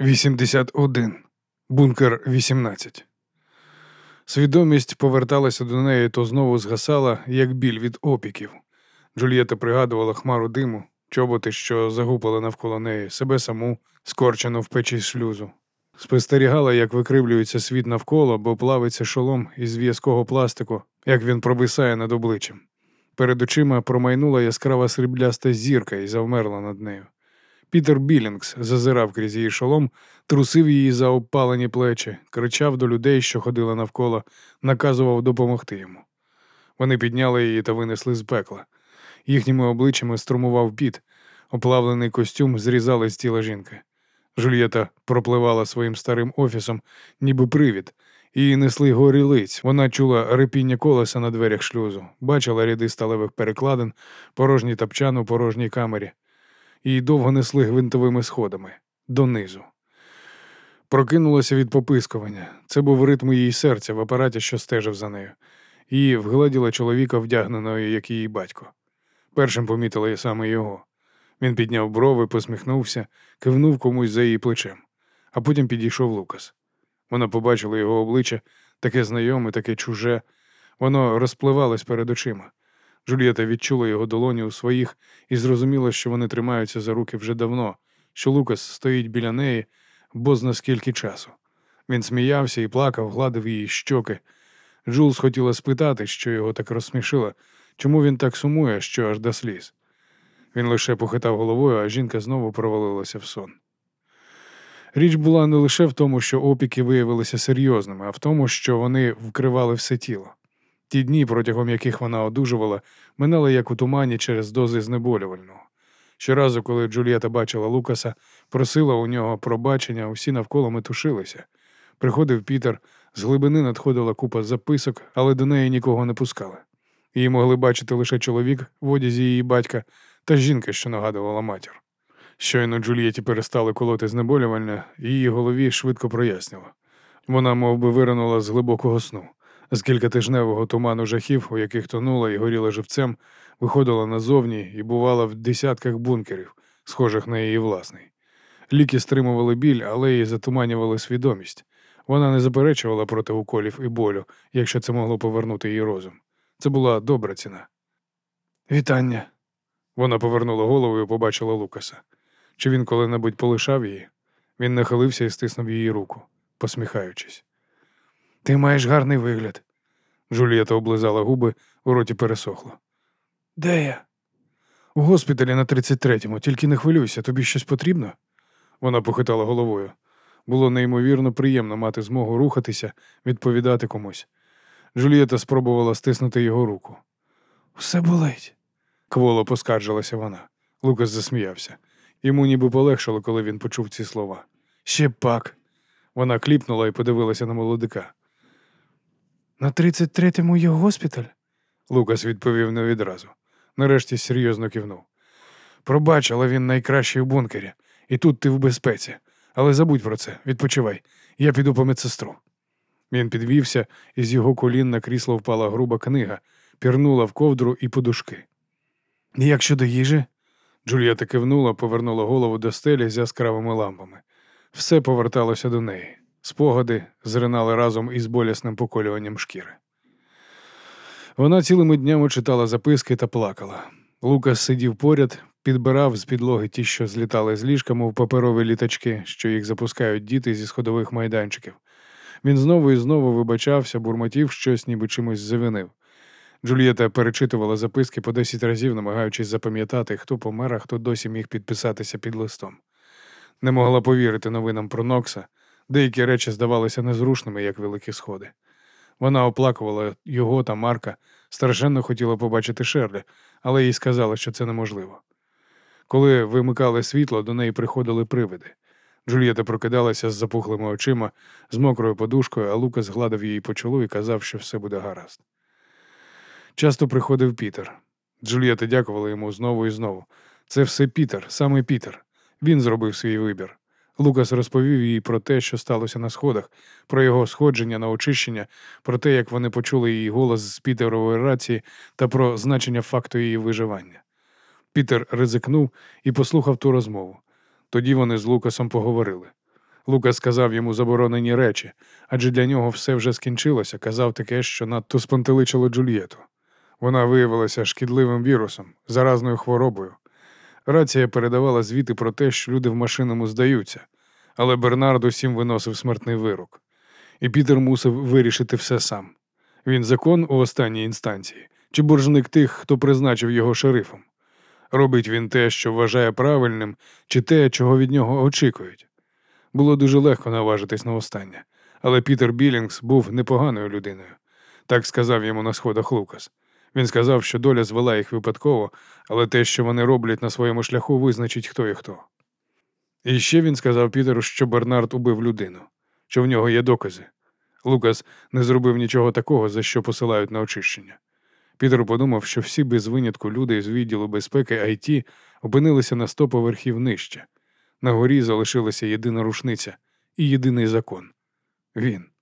81. Бункер 18. Свідомість поверталася до неї, то знову згасала, як біль від опіків. Джульєта пригадувала хмару диму, чоботи, що загупали навколо неї, себе саму, скорчену в печі шлюзу. Спостерігала, як викривлюється світ навколо, бо плавиться шолом із в'язкого пластику, як він провисає над обличчям. Перед очима промайнула яскрава срібляста зірка і завмерла над нею. Пітер Білінгс зазирав крізь її шолом, трусив її за обпалені плечі, кричав до людей, що ходили навколо, наказував допомогти йому. Вони підняли її та винесли з пекла. Їхніми обличчями струмував піт, оплавлений костюм зрізали з тіла жінки. Жульєта пропливала своїм старим офісом, ніби привід, Її несли горі лиць. Вона чула рипіння колеса на дверях шлюзу, бачила ряди сталевих перекладин, порожній тапчан у порожній камері. Її довго несли гвинтовими сходами донизу. Прокинулася від попискування. Це був ритм її серця в апараті, що стежив за нею. Її вгладіла чоловіка, вдягненого, як її батько. Першим помітила я саме його. Він підняв брови, посміхнувся, кивнув комусь за її плечем, а потім підійшов Лукас. Вона побачила його обличчя, таке знайоме, таке чуже. Воно розпливалось перед очима. Джульєта відчула його долоні у своїх і зрозуміла, що вони тримаються за руки вже давно, що Лукас стоїть біля неї, бозна скільки часу. Він сміявся і плакав, гладив її щоки. Джулс хотіла спитати, що його так розсмішило, чому він так сумує, що аж до сліз. Він лише похитав головою, а жінка знову провалилася в сон. Річ була не лише в тому, що опіки виявилися серйозними, а в тому, що вони вкривали все тіло. Ті дні, протягом яких вона одужувала, минали як у тумані через дози знеболювального. Щоразу, коли Джульєта бачила Лукаса, просила у нього пробачення, усі навколо метушилися. Приходив Пітер, з глибини надходила купа записок, але до неї нікого не пускали. Її могли бачити лише чоловік в одязі її батька та жінка, що нагадувала матір. Щойно Джульєті перестали колоти знеболювальня, її голові швидко прояснило. Вона мов би, виринула з глибокого сну. З кількатижневого туману жахів, у яких тонула і горіла живцем, виходила назовні і бувала в десятках бункерів, схожих на її власний. Ліки стримували біль, але її затуманювали свідомість. Вона не заперечувала проти уколів і болю, якщо це могло повернути її розум. Це була добра ціна. Вітання. Вона повернула голову і побачила Лукаса. Чи він коли-небудь полишав її? Він нахилився і стиснув її руку, посміхаючись. Ти маєш гарний вигляд. Жулієта облизала губи, у роті пересохло. Де я? У госпіталі на 33-му, тільки не хвилюйся, тобі щось потрібно? Вона похитала головою. Було неймовірно приємно мати змогу рухатися, відповідати комусь. Джулієта спробувала стиснути його руку. Все болить, кволо поскаржилася вона. Лукас засміявся. Йому ніби полегшало, коли він почув ці слова. Ще пак. Вона кліпнула і подивилася на молодика. На 33-му є госпіталь? Лукас відповів не відразу. Нарешті серйозно кивнув. Пробач, але він найкращий у бункері, і тут ти в безпеці. Але забудь про це, відпочивай. Я піду по медсестру. Він підвівся, і з його колін на крісло впала груба книга, пірнула в ковдру і подушки. Як щодо їжі? Джульєта кивнула, повернула голову до стелі з яскравими лампами. Все поверталося до неї. Спогади зринали разом із болісним поколюванням шкіри. Вона цілими днями читала записки та плакала. Лукас сидів поряд, підбирав з підлоги ті, що злітали з ліжка, мов паперові літачки, що їх запускають діти зі сходових майданчиків. Він знову і знову вибачався, бурмотів щось, ніби чимось завинив. Джульєта перечитувала записки по десять разів, намагаючись запам'ятати, хто помер, а хто досі міг підписатися під листом. Не могла повірити новинам про Нокса, деякі речі здавалися незрушними, як великі сходи. Вона оплакувала його та Марка, страшенно хотіла побачити Шерлі, але їй сказали, що це неможливо. Коли вимикали світло, до неї приходили привиди. Джульєта прокидалася з запухлими очима, з мокрою подушкою, а Лукас гладив її по чолу і казав, що все буде гаразд. Часто приходив Пітер. Джульєта дякувала йому знову і знову. Це все Пітер, саме Пітер. Він зробив свій вибір. Лукас розповів їй про те, що сталося на сходах, про його сходження на очищення, про те, як вони почули її голос з Пітерової рації та про значення факту її виживання. Пітер ризикнув і послухав ту розмову. Тоді вони з Лукасом поговорили. Лукас сказав йому заборонені речі, адже для нього все вже скінчилося, казав таке, що надто спантеличило Джульєту. Вона виявилася шкідливим вірусом, заразною хворобою. Рація передавала звіти про те, що люди в машиному здаються, але Бернард усім виносив смертний вирок. І Пітер мусив вирішити все сам. Він закон у останній інстанції, чи боржник тих, хто призначив його шерифом. Робить він те, що вважає правильним, чи те, чого від нього очікують. Було дуже легко наважитись на останнє, але Пітер Білінгс був непоганою людиною. Так сказав йому на сходах Лукас. Він сказав, що доля звела їх випадково, але те, що вони роблять на своєму шляху, визначить хто і хто. І ще він сказав Пітеру, що Бернард убив людину, що в нього є докази. Лукас не зробив нічого такого, за що посилають на очищення. Пітер подумав, що всі без винятку люди з відділу безпеки IT опинилися на сто поверхів нижче. На горі залишилася єдина рушниця і єдиний закон він.